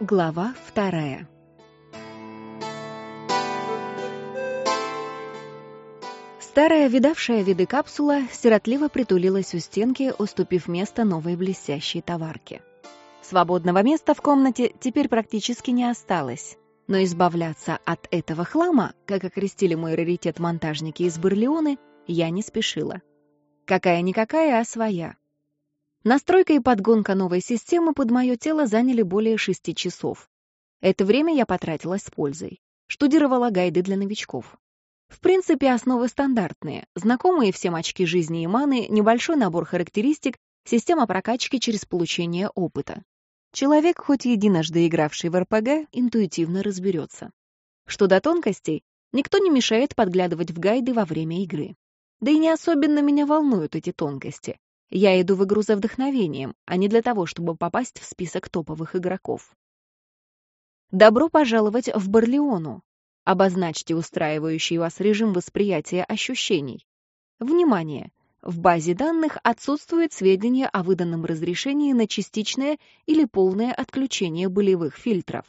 Глава вторая. Старая, видавшая виды капсула, сиротливо притулилась у стенки, уступив место новой блестящей товарке. Свободного места в комнате теперь практически не осталось, но избавляться от этого хлама, как окрестили мой раритет монтажники из Барлеоны, я не спешила. Какая-никакая, а своя. Настройка и подгонка новой системы под мое тело заняли более шести часов. Это время я потратила с пользой. Штудировала гайды для новичков. В принципе, основы стандартные. Знакомые всем очки жизни и маны, небольшой набор характеристик, система прокачки через получение опыта. Человек, хоть единожды игравший в РПГ, интуитивно разберется. Что до тонкостей, никто не мешает подглядывать в гайды во время игры. Да и не особенно меня волнуют эти тонкости. Я иду в игру за вдохновением, а не для того, чтобы попасть в список топовых игроков. Добро пожаловать в Барлеону. Обозначьте устраивающий вас режим восприятия ощущений. Внимание! В базе данных отсутствует сведения о выданном разрешении на частичное или полное отключение болевых фильтров.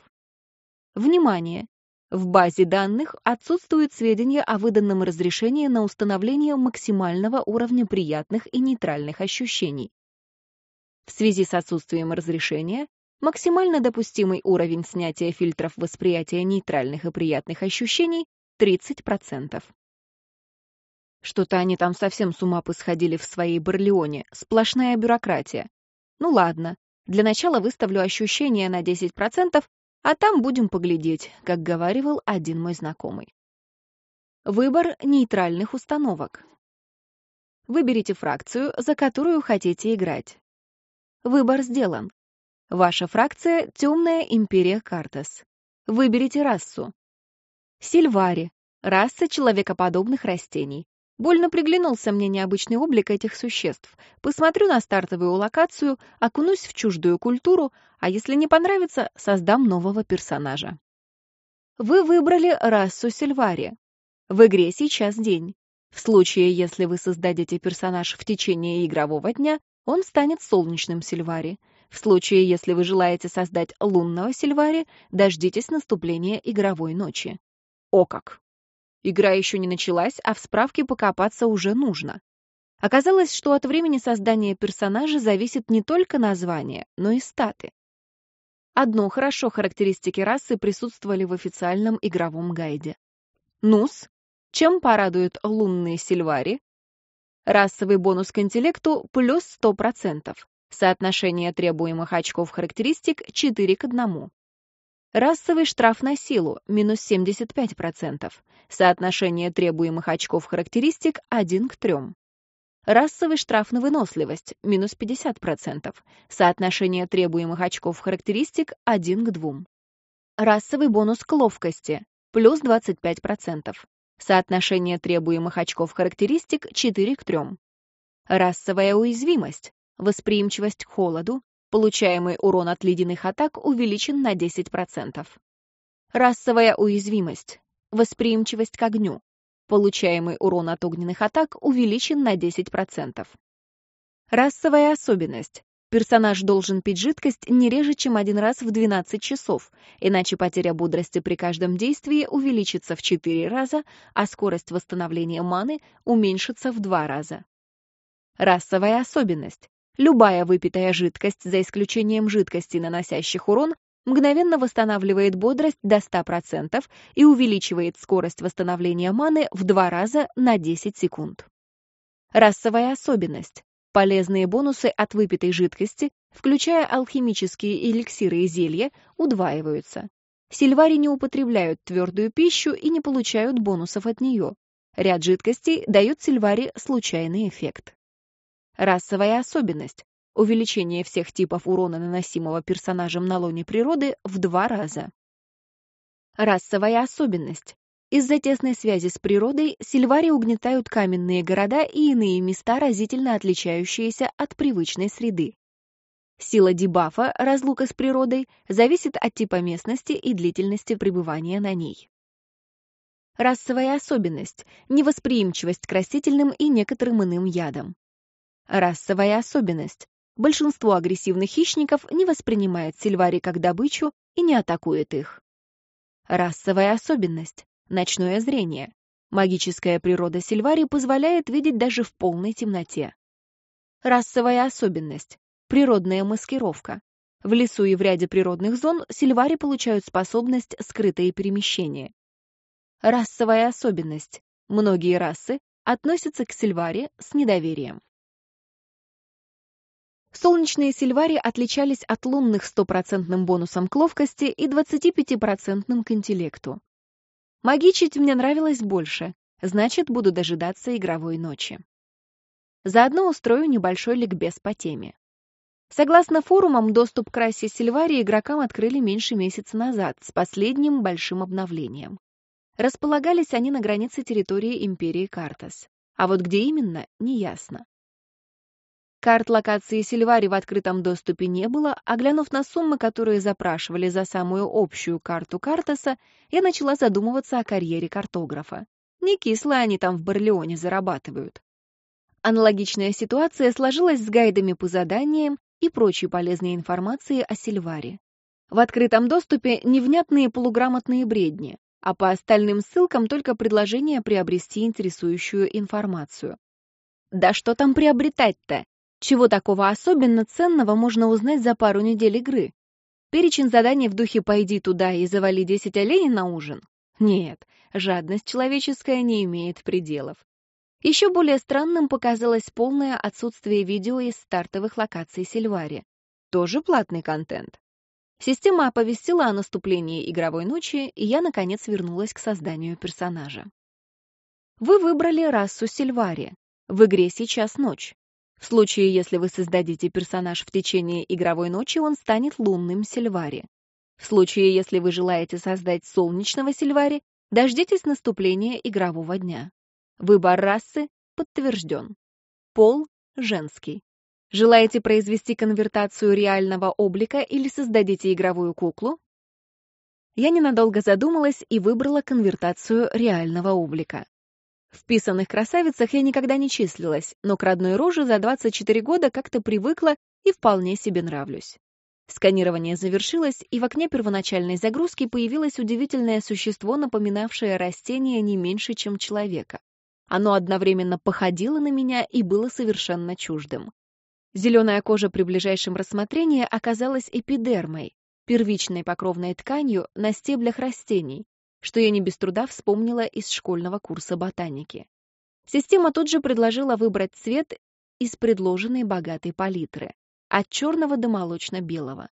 Внимание! В базе данных отсутствуют сведения о выданном разрешении на установление максимального уровня приятных и нейтральных ощущений. В связи с отсутствием разрешения, максимально допустимый уровень снятия фильтров восприятия нейтральных и приятных ощущений 30%. Что-то они там совсем с ума посходили в своей Барлеоне, сплошная бюрократия. Ну ладно, для начала выставлю ощущения на 10%, а там будем поглядеть, как говаривал один мой знакомый. Выбор нейтральных установок. Выберите фракцию, за которую хотите играть. Выбор сделан. Ваша фракция — Темная Империя Картас. Выберите расу. Сильвари — раса человекоподобных растений. Больно приглянулся мне необычный облик этих существ. Посмотрю на стартовую локацию, окунусь в чуждую культуру, а если не понравится, создам нового персонажа. Вы выбрали расу Сильвари. В игре сейчас день. В случае, если вы создадите персонаж в течение игрового дня, он станет солнечным Сильвари. В случае, если вы желаете создать лунного Сильвари, дождитесь наступления игровой ночи. О как! Игра еще не началась, а в справке покопаться уже нужно. Оказалось, что от времени создания персонажа зависит не только название, но и статы. Одно хорошо характеристики расы присутствовали в официальном игровом гайде. Нус. Чем порадуют лунные сильвари? Расовый бонус к интеллекту плюс 100%. Соотношение требуемых очков характеристик 4 к 1. Расовый штраф на силу – минус 75%. Соотношение требуемых очков характеристик – 1 к 3. Расовый штраф на выносливость – минус 50%. Соотношение требуемых очков характеристик – 1 к 2. Расовый бонус к ловкости – плюс 25%. Соотношение требуемых очков характеристик – 4 к 3. Расовая уязвимость – восприимчивость к холоду, Получаемый урон от ледяных атак увеличен на 10%. Расовая уязвимость. Восприимчивость к огню. Получаемый урон от огненных атак увеличен на 10%. Расовая особенность. Персонаж должен пить жидкость не реже, чем один раз в 12 часов, иначе потеря бодрости при каждом действии увеличится в 4 раза, а скорость восстановления маны уменьшится в 2 раза. Расовая особенность. Любая выпитая жидкость, за исключением жидкости, наносящих урон, мгновенно восстанавливает бодрость до 100% и увеличивает скорость восстановления маны в два раза на 10 секунд. Расовая особенность. Полезные бонусы от выпитой жидкости, включая алхимические эликсиры и зелья, удваиваются. Сильвари не употребляют твердую пищу и не получают бонусов от нее. Ряд жидкостей дают Сильвари случайный эффект. Расовая особенность — увеличение всех типов урона, наносимого персонажем на лоне природы, в два раза. Расовая особенность. Из-за тесной связи с природой сильвари угнетают каменные города и иные места, разительно отличающиеся от привычной среды. Сила дебафа, разлука с природой, зависит от типа местности и длительности пребывания на ней. Расовая особенность – невосприимчивость к растительным и некоторым иным ядам. Расовая особенность. большинство агрессивных хищников не воспринимает сильвари как добычу и не атакует их. Расовая особенность – ночное зрение. Магическая природа сильвари позволяет видеть даже в полной темноте. Расовая особенность – природная маскировка. В лесу и в ряде природных зон сильвари получают способность скрытое перемещение. Расовая особенность. Многие расы относятся к сильваре с недоверием. Солнечные сильвари отличались от лунных стопроцентным бонусом к ловкости и 25% к интеллекту. Магичить мне нравилось больше, значит, буду дожидаться игровой ночи. Заодно устрою небольшой ликбез по теме. Согласно форумам, доступ к расе Сильвари игрокам открыли меньше месяца назад, с последним большим обновлением. Располагались они на границе территории Империи Картас. А вот где именно, неясно. Карт локации Сильвари в открытом доступе не было, а глянув на суммы, которые запрашивали за самую общую карту Картаса, я начала задумываться о карьере картографа. Не кисло они там в Барлеоне зарабатывают. Аналогичная ситуация сложилась с гайдами по заданиям и прочей полезной информацией о Сильваре. В открытом доступе невнятные полуграмотные бредни, а по остальным ссылкам только предложение приобрести интересующую информацию. Да что там приобретать-то? Чего такого особенно ценного можно узнать за пару недель игры? Перечень заданий в духе «пойди туда и завали 10 оленей на ужин»? Нет, жадность человеческая не имеет пределов. Еще более странным показалось полное отсутствие видео из стартовых локаций Сильвари. Тоже платный контент. Система оповестила о наступлении игровой ночи, и я, наконец, вернулась к созданию персонажа. Вы выбрали расу Сильвари. В игре сейчас ночь. В случае, если вы создадите персонаж в течение игровой ночи, он станет лунным Сильвари. В случае, если вы желаете создать солнечного Сильвари, дождитесь наступления игрового дня. Выбор расы подтвержден. Пол – женский. Желаете произвести конвертацию реального облика или создадите игровую куклу? Я ненадолго задумалась и выбрала конвертацию реального облика. В писанных красавицах я никогда не числилась, но к родной роже за 24 года как-то привыкла и вполне себе нравлюсь. Сканирование завершилось, и в окне первоначальной загрузки появилось удивительное существо, напоминавшее растение не меньше, чем человека. Оно одновременно походило на меня и было совершенно чуждым. Зеленая кожа при ближайшем рассмотрении оказалась эпидермой, первичной покровной тканью на стеблях растений, что я не без труда вспомнила из школьного курса ботаники. Система тут же предложила выбрать цвет из предложенной богатой палитры, от черного до молочно-белого.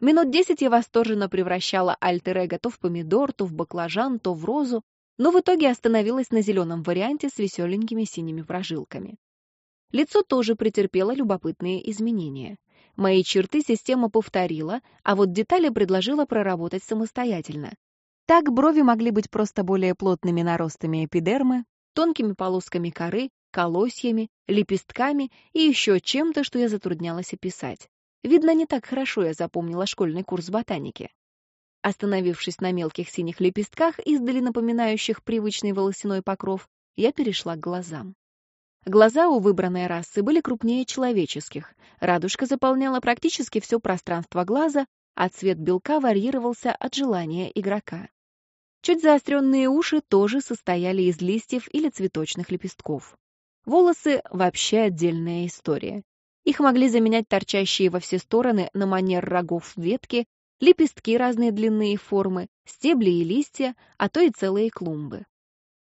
Минут десять я восторженно превращала альтер-эго то в помидор, то в баклажан, то в розу, но в итоге остановилась на зеленом варианте с веселенькими синими прожилками. Лицо тоже претерпело любопытные изменения. Мои черты система повторила, а вот детали предложила проработать самостоятельно. Так брови могли быть просто более плотными наростами эпидермы, тонкими полосками коры, колосьями, лепестками и еще чем-то, что я затруднялась описать. Видно, не так хорошо я запомнила школьный курс ботаники. Остановившись на мелких синих лепестках, издали напоминающих привычный волосяной покров, я перешла к глазам. Глаза у выбранной расы были крупнее человеческих, радужка заполняла практически все пространство глаза, а цвет белка варьировался от желания игрока. Чуть заостренные уши тоже состояли из листьев или цветочных лепестков. Волосы — вообще отдельная история. Их могли заменять торчащие во все стороны на манер рогов ветки, лепестки разной длины и формы, стебли и листья, а то и целые клумбы.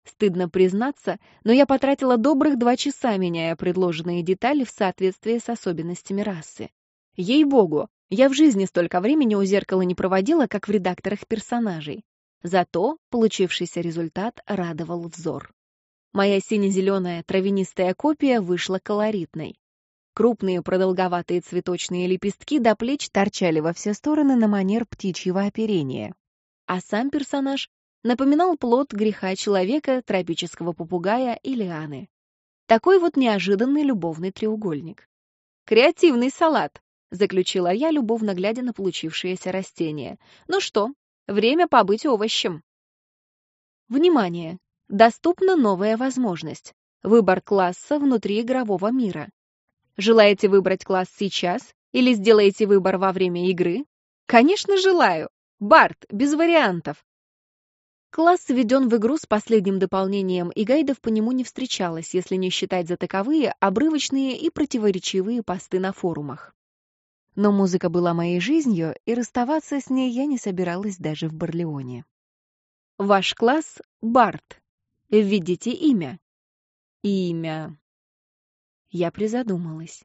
Стыдно признаться, но я потратила добрых два часа, меняя предложенные детали в соответствии с особенностями расы. Ей-богу, я в жизни столько времени у зеркала не проводила, как в редакторах персонажей. Зато получившийся результат радовал взор. Моя сине-зеленая травянистая копия вышла колоритной. Крупные продолговатые цветочные лепестки до плеч торчали во все стороны на манер птичьего оперения. А сам персонаж напоминал плод греха человека, тропического попугая и лианы. Такой вот неожиданный любовный треугольник. «Креативный салат», — заключила я, любовно глядя на получившееся растение. «Ну что, Время побыть овощем. Внимание! Доступна новая возможность. Выбор класса внутри игрового мира. Желаете выбрать класс сейчас или сделаете выбор во время игры? Конечно, желаю. Барт, без вариантов. Класс введен в игру с последним дополнением, и гайдов по нему не встречалось, если не считать за таковые обрывочные и противоречивые посты на форумах. Но музыка была моей жизнью, и расставаться с ней я не собиралась даже в Барлеоне. Ваш класс — Барт. Введите имя. Имя. Я призадумалась.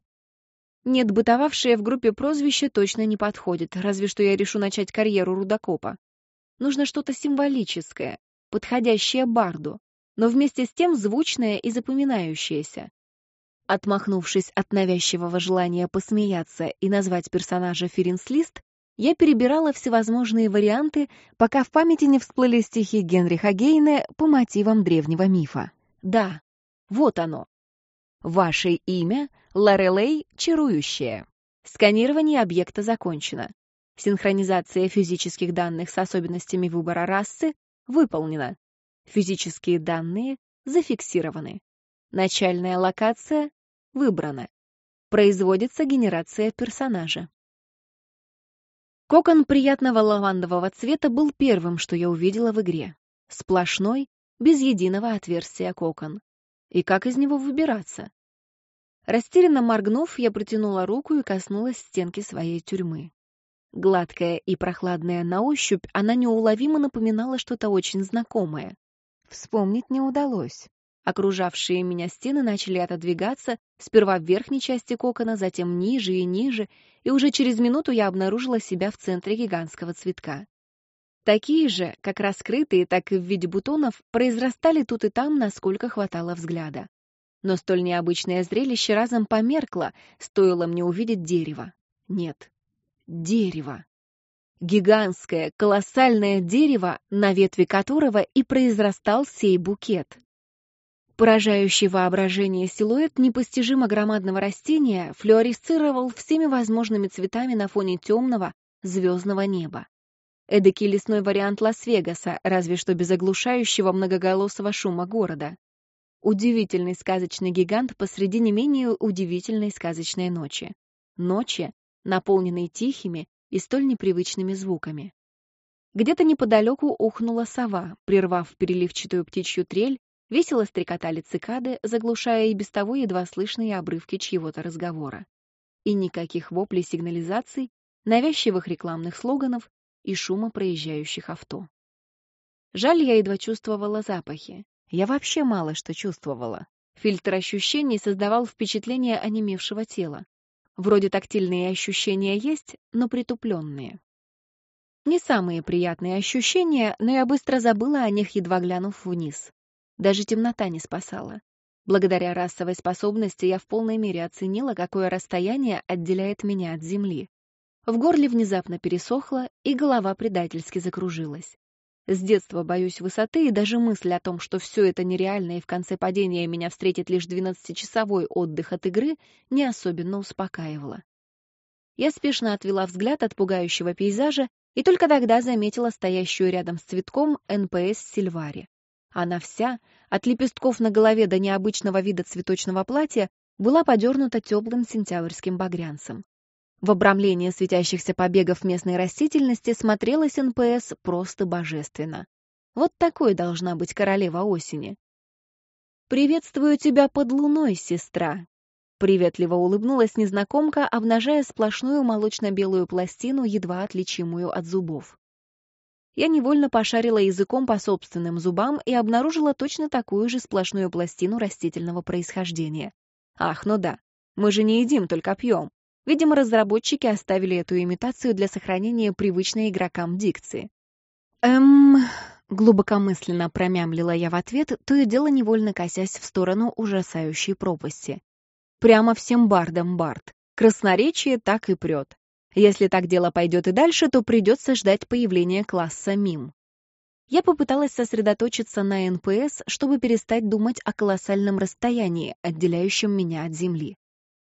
Нет, бытовавшее в группе прозвище точно не подходит, разве что я решу начать карьеру рудокопа. Нужно что-то символическое, подходящее барду, но вместе с тем звучное и запоминающееся. Отмахнувшись от навязчивого желания посмеяться и назвать персонажа Ференслист, я перебирала всевозможные варианты, пока в памяти не всплыли стихи Генриха Гейне по мотивам древнего мифа. Да, вот оно. Ваше имя — Лорелей Чарующая. Сканирование объекта закончено. Синхронизация физических данных с особенностями выбора расы выполнена. Физические данные зафиксированы. Начальная локация Выбрано. Производится генерация персонажа. Кокон приятного лавандового цвета был первым, что я увидела в игре. Сплошной, без единого отверстия кокон. И как из него выбираться? Растерянно моргнув, я протянула руку и коснулась стенки своей тюрьмы. Гладкая и прохладная на ощупь, она неуловимо напоминала что-то очень знакомое. Вспомнить не удалось. Окружавшие меня стены начали отодвигаться, сперва в верхней части кокона, затем ниже и ниже, и уже через минуту я обнаружила себя в центре гигантского цветка. Такие же, как раскрытые, так и в виде бутонов, произрастали тут и там, насколько хватало взгляда. Но столь необычное зрелище разом померкло, стоило мне увидеть дерево. Нет, дерево. Гигантское, колоссальное дерево, на ветви которого и произрастал сей букет. Поражающий воображение силуэт непостижимо громадного растения флюоресцировал всеми возможными цветами на фоне темного звездного неба. Эдакий лесной вариант Лас-Вегаса, разве что без оглушающего многоголосого шума города. Удивительный сказочный гигант посреди не менее удивительной сказочной ночи. Ночи, наполненной тихими и столь непривычными звуками. Где-то неподалеку ухнула сова, прервав переливчатую птичью трель Весело стрекотали цикады, заглушая и без того едва слышные обрывки чьего-то разговора. И никаких воплей сигнализаций, навязчивых рекламных слоганов и шума проезжающих авто. Жаль, я едва чувствовала запахи. Я вообще мало что чувствовала. Фильтр ощущений создавал впечатление онемевшего тела. Вроде тактильные ощущения есть, но притупленные. Не самые приятные ощущения, но я быстро забыла о них, едва глянув вниз. Даже темнота не спасала. Благодаря расовой способности я в полной мере оценила, какое расстояние отделяет меня от земли. В горле внезапно пересохло, и голова предательски закружилась. С детства боюсь высоты, и даже мысль о том, что все это нереально и в конце падения меня встретит лишь 12-часовой отдых от игры, не особенно успокаивала. Я спешно отвела взгляд от пугающего пейзажа и только тогда заметила стоящую рядом с цветком НПС Сильвари. Она вся, от лепестков на голове до необычного вида цветочного платья, была подернута теплым сентябрьским багрянцем. В обрамлении светящихся побегов местной растительности смотрелась НПС просто божественно. Вот такой должна быть королева осени. «Приветствую тебя под луной, сестра!» Приветливо улыбнулась незнакомка, обнажая сплошную молочно-белую пластину, едва отличимую от зубов я невольно пошарила языком по собственным зубам и обнаружила точно такую же сплошную пластину растительного происхождения. Ах, ну да, мы же не едим, только пьем. Видимо, разработчики оставили эту имитацию для сохранения привычной игрокам дикции. Эм... Глубокомысленно промямлила я в ответ, то и дело невольно косясь в сторону ужасающей пропасти. Прямо всем бардам бард. Красноречие так и прет. Если так дело пойдет и дальше, то придется ждать появления класса мим. Я попыталась сосредоточиться на НПС, чтобы перестать думать о колоссальном расстоянии, отделяющем меня от Земли.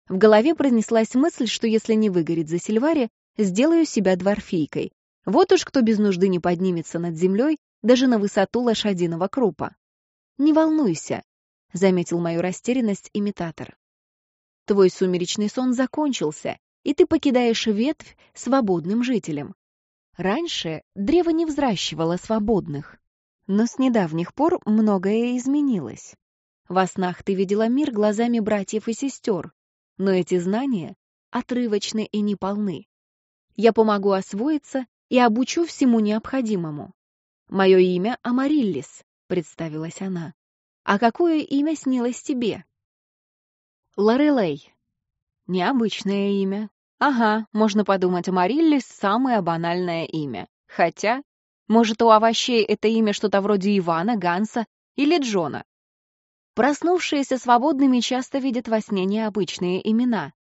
В голове пронеслась мысль, что если не выгорит за Сильвари, сделаю себя дворфийкой. Вот уж кто без нужды не поднимется над землей, даже на высоту лошадиного крупа. «Не волнуйся», — заметил мою растерянность имитатор. Твой сумеречный сон закончился, и ты покидаешь ветвь свободным жителем. Раньше древо не взращивало свободных, но с недавних пор многое изменилось. Во снах ты видела мир глазами братьев и сестер, но эти знания отрывочны и неполны. Я помогу освоиться и обучу всему необходимому. Мое имя Амариллис, представилась она. А какое имя снилось тебе? Лорелей. Необычное имя. Ага, можно подумать, Амариллис — самое банальное имя. Хотя, может, у овощей это имя что-то вроде Ивана, Ганса или Джона. Проснувшиеся свободными часто видят во сне необычные имена.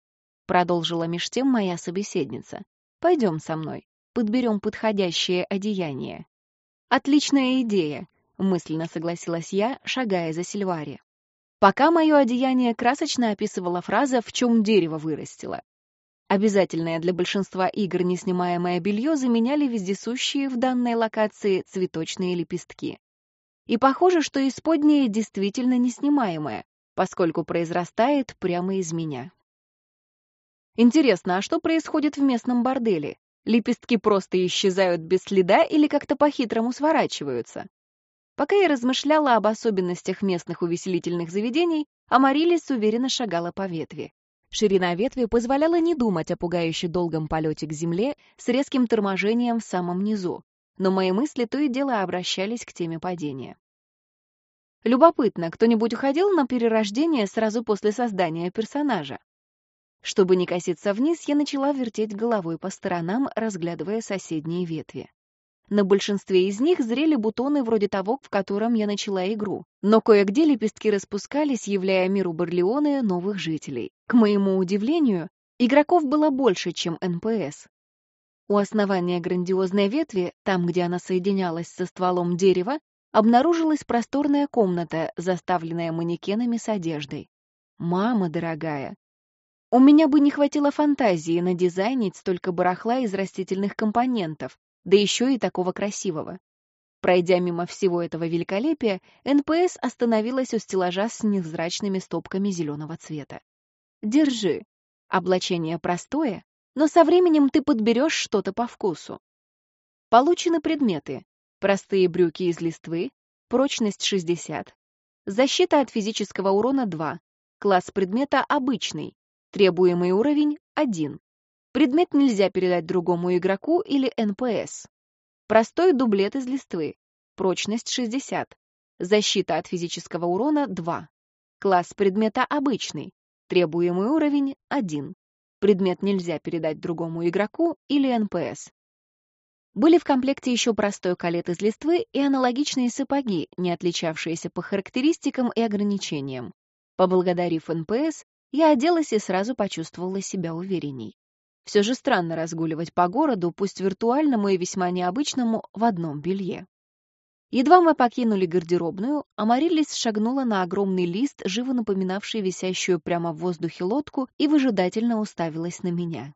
Продолжила меж тем моя собеседница. Пойдем со мной, подберем подходящее одеяние. Отличная идея, мысленно согласилась я, шагая за Сильвари. Пока мое одеяние красочно описывала фраза «в чем дерево вырастило». Обязательное для большинства игр неснимаемое белье заменяли вездесущие в данной локации цветочные лепестки. И похоже, что исподнее действительно неснимаемое, поскольку произрастает прямо из меня. Интересно, а что происходит в местном борделе? Лепестки просто исчезают без следа или как-то по-хитрому сворачиваются? Пока я размышляла об особенностях местных увеселительных заведений, Амарилис уверенно шагала по ветви. Ширина ветви позволяла не думать о пугающе долгом полете к земле с резким торможением в самом низу, но мои мысли то и дело обращались к теме падения. Любопытно, кто-нибудь уходил на перерождение сразу после создания персонажа? Чтобы не коситься вниз, я начала вертеть головой по сторонам, разглядывая соседние ветви. На большинстве из них зрели бутоны вроде того, в котором я начала игру. Но кое-где лепестки распускались, являя миру Барлионы новых жителей. К моему удивлению, игроков было больше, чем НПС. У основания грандиозной ветви, там, где она соединялась со стволом дерева, обнаружилась просторная комната, заставленная манекенами с одеждой. Мама дорогая! У меня бы не хватило фантазии надизайнить столько барахла из растительных компонентов, да еще и такого красивого. Пройдя мимо всего этого великолепия, НПС остановилась у стеллажа с невзрачными стопками зеленого цвета. «Держи. Облачение простое, но со временем ты подберешь что-то по вкусу. Получены предметы. Простые брюки из листвы, прочность 60, защита от физического урона 2, класс предмета обычный, требуемый уровень 1. Предмет нельзя передать другому игроку или НПС. Простой дублет из листвы. Прочность 60. Защита от физического урона 2. Класс предмета обычный. Требуемый уровень 1. Предмет нельзя передать другому игроку или НПС. Были в комплекте еще простой колет из листвы и аналогичные сапоги, не отличавшиеся по характеристикам и ограничениям. Поблагодарив НПС, я оделась и сразу почувствовала себя уверенней. Все же странно разгуливать по городу, пусть виртуальному и весьма необычному, в одном белье. Едва мы покинули гардеробную, Амариллис шагнула на огромный лист, живо напоминавший висящую прямо в воздухе лодку, и выжидательно уставилась на меня.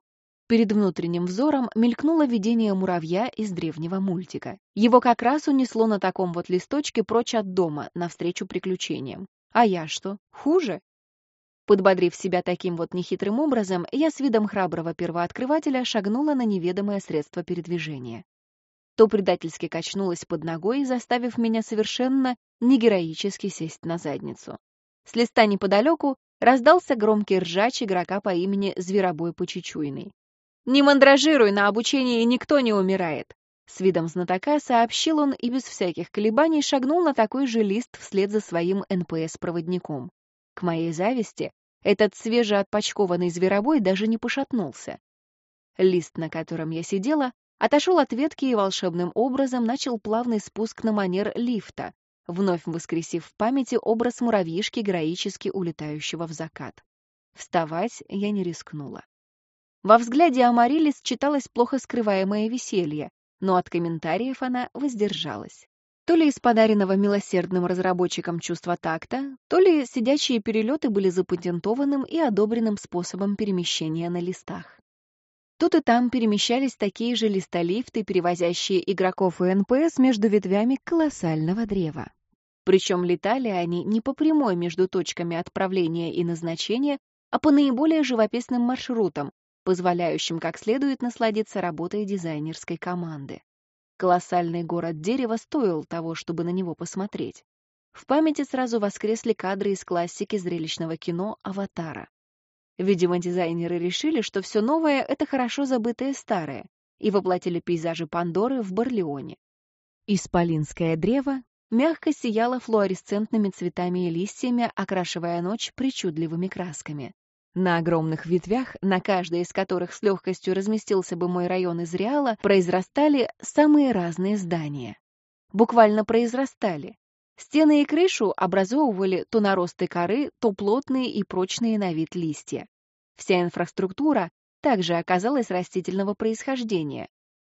Перед внутренним взором мелькнуло видение муравья из древнего мультика. Его как раз унесло на таком вот листочке прочь от дома, навстречу приключениям. А я что, хуже? Подбодрив себя таким вот нехитрым образом, я с видом храброго первооткрывателя шагнула на неведомое средство передвижения. То предательски качнулось под ногой, заставив меня совершенно негероически сесть на задницу. С листа неподалеку раздался громкий ржач игрока по имени Зверобой Почечуйный. «Не мандражируй, на обучении никто не умирает!» С видом знатока сообщил он и без всяких колебаний шагнул на такой же лист вслед за своим НПС-проводником. К моей зависти, этот свежеотпочкованный зверобой даже не пошатнулся. Лист, на котором я сидела, отошел от ветки и волшебным образом начал плавный спуск на манер лифта, вновь воскресив в памяти образ муравьишки, героически улетающего в закат. Вставать я не рискнула. Во взгляде Амарилис читалось плохо скрываемое веселье, но от комментариев она воздержалась. То ли из подаренного милосердным разработчикам чувства такта, то ли сидячие перелеты были запатентованным и одобренным способом перемещения на листах. Тут и там перемещались такие же листолифты, перевозящие игроков и НПС между ветвями колоссального древа. Причем летали они не по прямой между точками отправления и назначения, а по наиболее живописным маршрутам, позволяющим как следует насладиться работой дизайнерской команды. Колоссальный город-дерево стоил того, чтобы на него посмотреть. В памяти сразу воскресли кадры из классики зрелищного кино «Аватара». Видимо, дизайнеры решили, что все новое — это хорошо забытое старое, и воплотили пейзажи Пандоры в Барлеоне. Исполинское древо мягко сияло флуоресцентными цветами и листьями, окрашивая ночь причудливыми красками. На огромных ветвях, на каждой из которых с легкостью разместился бы мой район из Реала, произрастали самые разные здания. Буквально произрастали. Стены и крышу образовывали то наросты коры, то плотные и прочные на вид листья. Вся инфраструктура также оказалась растительного происхождения.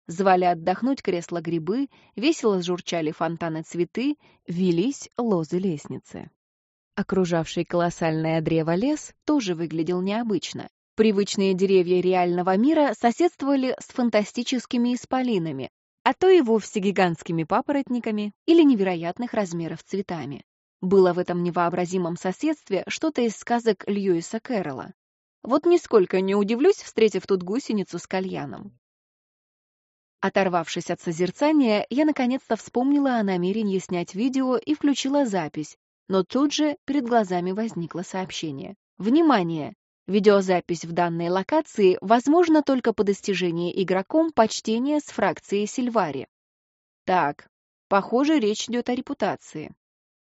Звали отдохнуть кресла-грибы, весело журчали фонтаны цветы, велись лозы-лестницы. Окружавший колоссальное древо лес тоже выглядел необычно. Привычные деревья реального мира соседствовали с фантастическими исполинами, а то и вовсе гигантскими папоротниками или невероятных размеров цветами. Было в этом невообразимом соседстве что-то из сказок Льюиса Кэрролла. Вот нисколько не удивлюсь, встретив тут гусеницу с кальяном. Оторвавшись от созерцания, я наконец-то вспомнила о намерении снять видео и включила запись, но тут же перед глазами возникло сообщение. Внимание! Видеозапись в данной локации возможна только по достижении игроком почтения с фракцией Сильвари. Так, похоже, речь идет о репутации.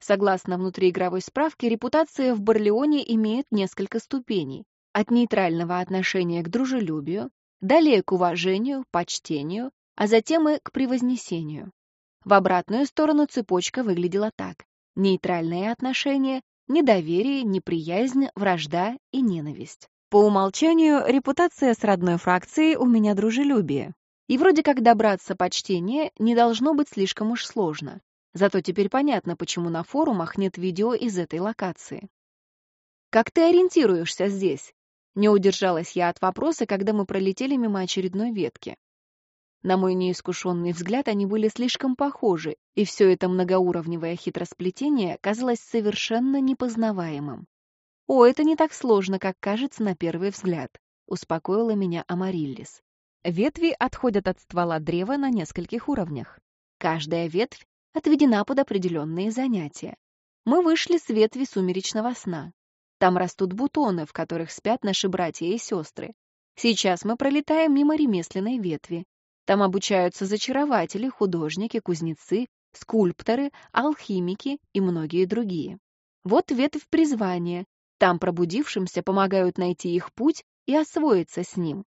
Согласно внутриигровой справке, репутация в Барлеоне имеет несколько ступеней. От нейтрального отношения к дружелюбию, далее к уважению, почтению, а затем и к превознесению. В обратную сторону цепочка выглядела так нейтральные отношения, недоверие, неприязнь, вражда и ненависть. По умолчанию, репутация с родной фракцией у меня дружелюбие. И вроде как добраться почтения не должно быть слишком уж сложно. Зато теперь понятно, почему на форумах нет видео из этой локации. «Как ты ориентируешься здесь?» Не удержалась я от вопроса, когда мы пролетели мимо очередной ветки. На мой неискушенный взгляд они были слишком похожи, и все это многоуровневое хитросплетение казалось совершенно непознаваемым. «О, это не так сложно, как кажется на первый взгляд», — успокоила меня Амариллис. Ветви отходят от ствола древа на нескольких уровнях. Каждая ветвь отведена под определенные занятия. Мы вышли с ветви сумеречного сна. Там растут бутоны, в которых спят наши братья и сестры. Сейчас мы пролетаем мимо ремесленной ветви, там обучаются зачарователи, художники, кузнецы, скульпторы, алхимики и многие другие. Вот ветвь призвания. Там пробудившимся помогают найти их путь и освоиться с ним.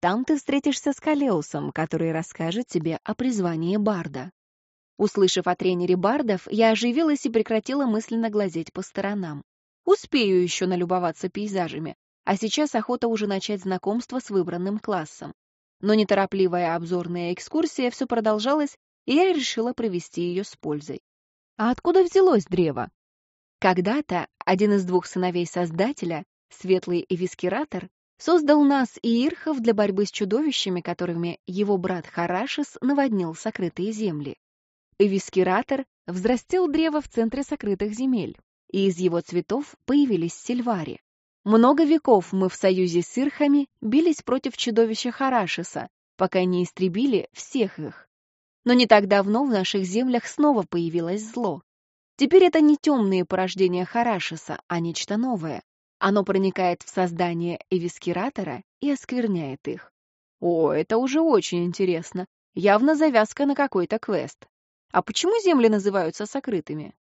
Там ты встретишься с Калеусом, который расскажет тебе о призвании Барда. Услышав о тренере Бардов, я оживилась и прекратила мысленно глазеть по сторонам. Успею еще налюбоваться пейзажами, а сейчас охота уже начать знакомство с выбранным классом. Но неторопливая обзорная экскурсия все продолжалась, и я решила провести ее с пользой. А откуда взялось древо? Когда-то один из двух сыновей Создателя, Светлый Эвискератор, создал нас и Ирхов для борьбы с чудовищами, которыми его брат Харашис наводнил сокрытые земли. Эвискератор взрастил древо в центре сокрытых земель, и из его цветов появились сильвари. Много веков мы в союзе с ирхами бились против чудовища Харашиса, пока не истребили всех их. Но не так давно в наших землях снова появилось зло. Теперь это не темные порождения Харашиса, а нечто новое. Оно проникает в создание эвискиратора и оскверняет их. О, это уже очень интересно. Явно завязка на какой-то квест. А почему земли называются сокрытыми?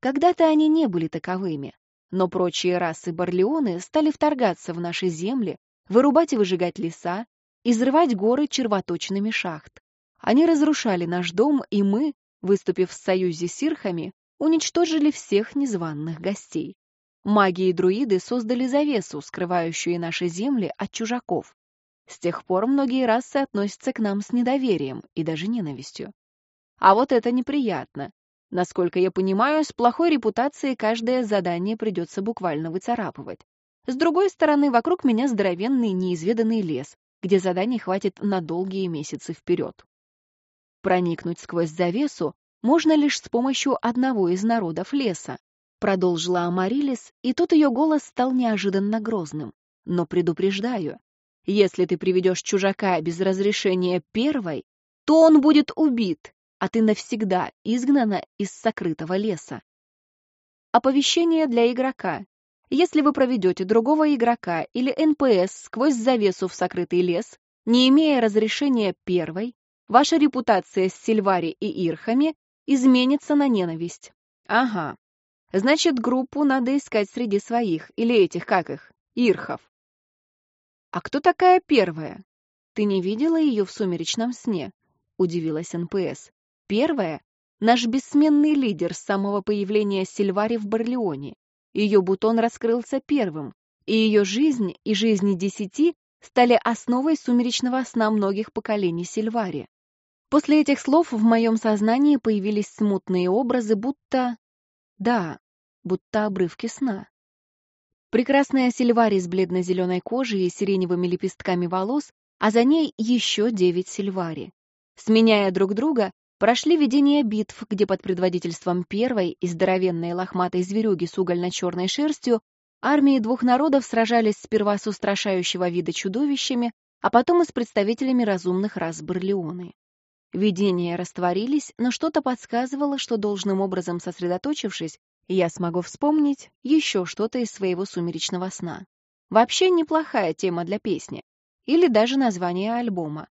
Когда-то они не были таковыми. Но прочие расы Барлеоны стали вторгаться в наши земли, вырубать и выжигать леса, изрывать горы червоточными шахт. Они разрушали наш дом, и мы, выступив в союзе с ирхами, уничтожили всех незваных гостей. Маги и друиды создали завесу, скрывающую наши земли от чужаков. С тех пор многие расы относятся к нам с недоверием и даже ненавистью. А вот это неприятно. Насколько я понимаю, с плохой репутацией каждое задание придется буквально выцарапывать. С другой стороны, вокруг меня здоровенный неизведанный лес, где заданий хватит на долгие месяцы вперед. Проникнуть сквозь завесу можно лишь с помощью одного из народов леса. продолжила Амарилис, и тут ее голос стал неожиданно грозным. Но предупреждаю, если ты приведешь чужака без разрешения первой, то он будет убит, а ты навсегда изгнана из сокрытого леса. Оповещение для игрока. Если вы проведете другого игрока или НПС сквозь завесу в сокрытый лес, не имея разрешения первой, ваша репутация с Сильвари и Ирхами изменится на ненависть. Ага. Значит, группу надо искать среди своих, или этих, как их, Ирхов. А кто такая первая? Ты не видела ее в сумеречном сне? Удивилась НПС. Первая — наш бессменный лидер с самого появления Сильвари в Барлеоне. Ее бутон раскрылся первым, и ее жизнь и жизни десяти стали основой сумеречного сна многих поколений Сильвари. После этих слов в моем сознании появились смутные образы, будто... Да, будто обрывки сна. Прекрасная Сильвари с бледно-зеленой кожей и сиреневыми лепестками волос, а за ней еще девять Сильвари. Сменяя друг друга, Прошли ведение битв, где под предводительством первой и здоровенной лохматой зверюги с угольно-черной шерстью армии двух народов сражались сперва с устрашающего вида чудовищами, а потом и с представителями разумных рас Барлеоны. Видения растворились, но что-то подсказывало, что должным образом сосредоточившись, я смогу вспомнить еще что-то из своего сумеречного сна. Вообще неплохая тема для песни. Или даже название альбома.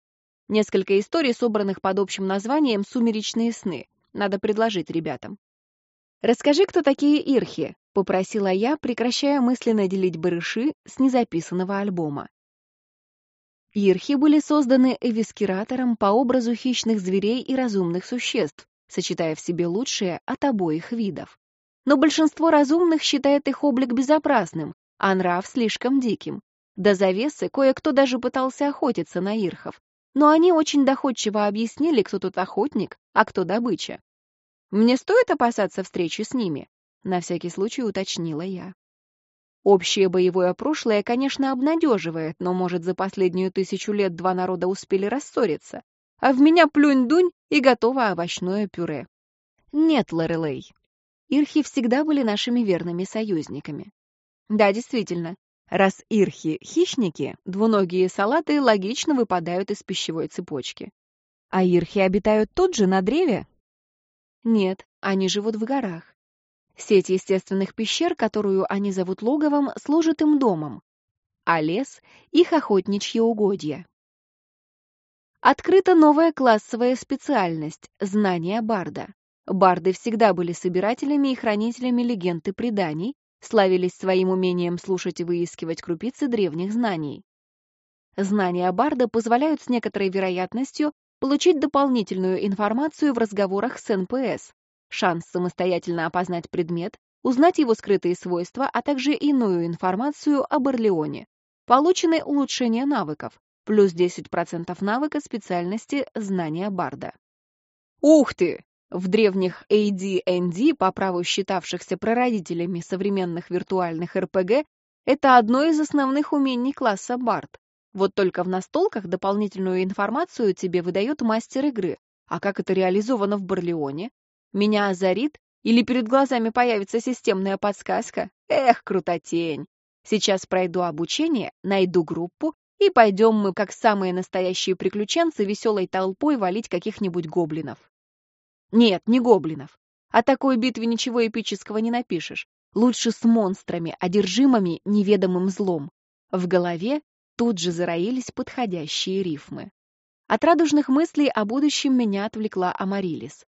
Несколько историй, собранных под общим названием «Сумеречные сны». Надо предложить ребятам. «Расскажи, кто такие ирхи?» — попросила я, прекращая мысленно делить барыши с незаписанного альбома. Ирхи были созданы эвискиратором по образу хищных зверей и разумных существ, сочетая в себе лучшее от обоих видов. Но большинство разумных считает их облик безопасным, а нрав слишком диким. До завесы кое-кто даже пытался охотиться на ирхов, но они очень доходчиво объяснили, кто тут охотник, а кто добыча. Мне стоит опасаться встречи с ними? На всякий случай уточнила я. Общее боевое прошлое, конечно, обнадеживает, но, может, за последнюю тысячу лет два народа успели рассориться, а в меня плюнь-дунь и готово овощное пюре. Нет, Лорелей. Ирхи всегда были нашими верными союзниками. Да, действительно, Раз ирхи — хищники, двуногие салаты логично выпадают из пищевой цепочки. А ирхи обитают тут же, на древе? Нет, они живут в горах. Сеть естественных пещер, которую они зовут логовом, служит им домом, а лес — их охотничье угодья. Открыта новая классовая специальность — знание барда. Барды всегда были собирателями и хранителями легенд и преданий, славились своим умением слушать и выискивать крупицы древних знаний. Знания Барда позволяют с некоторой вероятностью получить дополнительную информацию в разговорах с НПС, шанс самостоятельно опознать предмет, узнать его скрытые свойства, а также иную информацию о Барлеоне. Получены улучшения навыков, плюс 10% навыка специальности знания Барда. Ух ты! В древних AD&D, по праву считавшихся прародителями современных виртуальных РПГ, это одно из основных умений класса Бард. Вот только в настолках дополнительную информацию тебе выдает мастер игры. А как это реализовано в Барлеоне? Меня озарит? Или перед глазами появится системная подсказка? Эх, крутотень! Сейчас пройду обучение, найду группу, и пойдем мы, как самые настоящие приключенцы, веселой толпой валить каких-нибудь гоблинов. Нет, не гоблинов. О такой битве ничего эпического не напишешь. Лучше с монстрами, одержимыми неведомым злом. В голове тут же зароились подходящие рифмы. От радужных мыслей о будущем меня отвлекла Амарилис.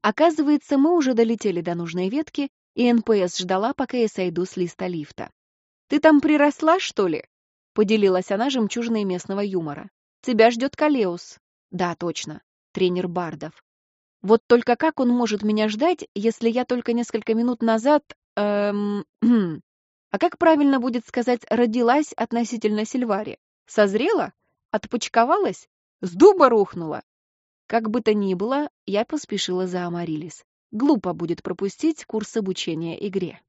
Оказывается, мы уже долетели до нужной ветки, и НПС ждала, пока я сойду с листолифта. «Ты там приросла, что ли?» — поделилась она жемчужиной местного юмора. «Тебя ждет Калеус». «Да, точно. Тренер Бардов. Вот только как он может меня ждать, если я только несколько минут назад... Эм, а как правильно будет сказать «родилась» относительно Сильвари? Созрела? Отпочковалась? С дуба рухнула? Как бы то ни было, я поспешила за Амарилис. Глупо будет пропустить курс обучения игре.